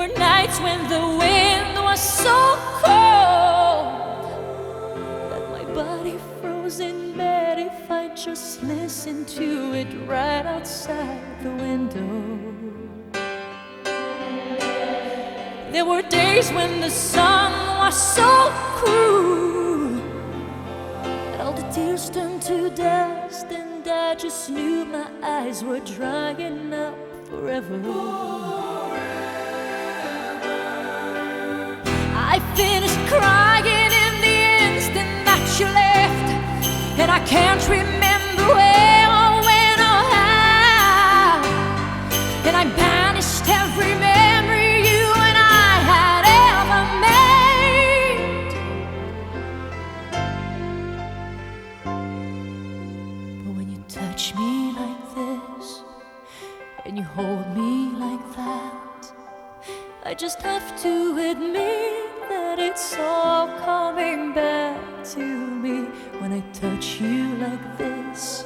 There were nights when the wind was so cold that my body froze in bed if I just listened to it right outside the window. There were days when the sun was so cruel that all the tears turned to dust, and I just knew my eyes were drying up forever. Finished crying in the instant that you left, and I can't remember where or when or how. And I banished every memory you and I had ever made. But when you touch me like this, and you hold me like that, I just have to admit that it's all coming back to me when I touch you like this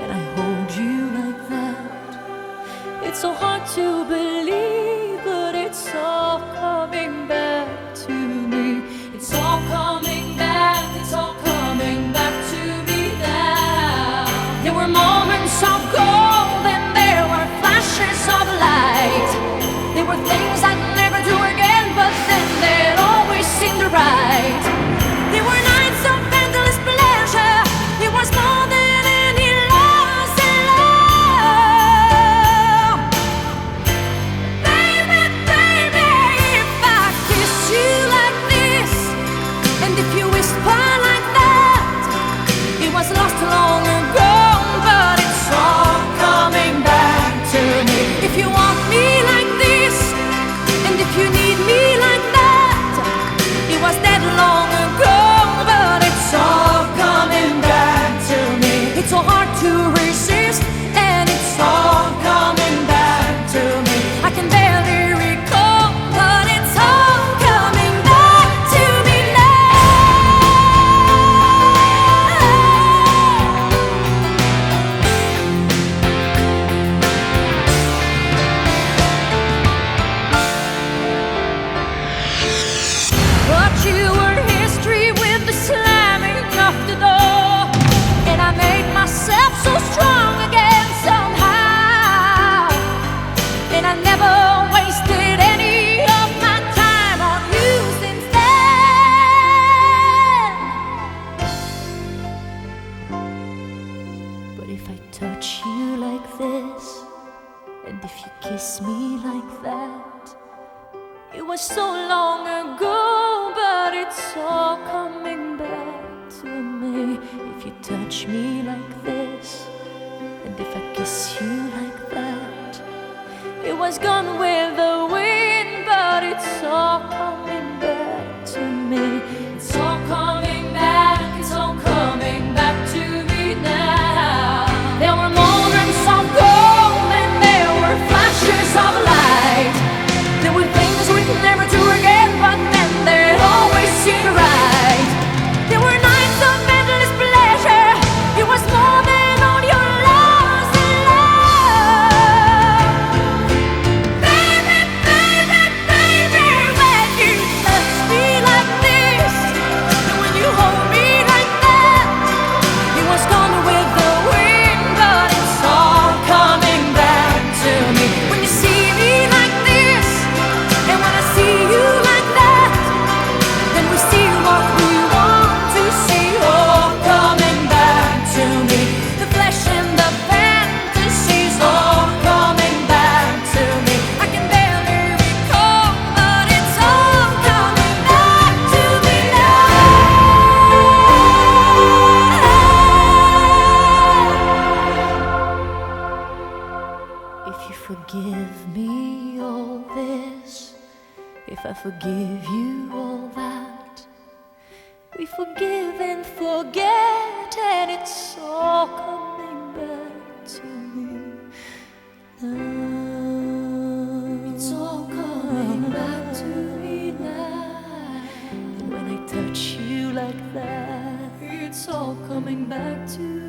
and I hold you like that. It's so hard to believe, It's so hard to resist, if you kiss me like that, it was so long ago, but it's all coming back to me. If you touch me like this, and if I kiss you like that, it was gone with the forgive you all that, we forgive and forget, and it's all coming back to me now. It's all coming back to me now. And when I touch you like that, it's all coming back to me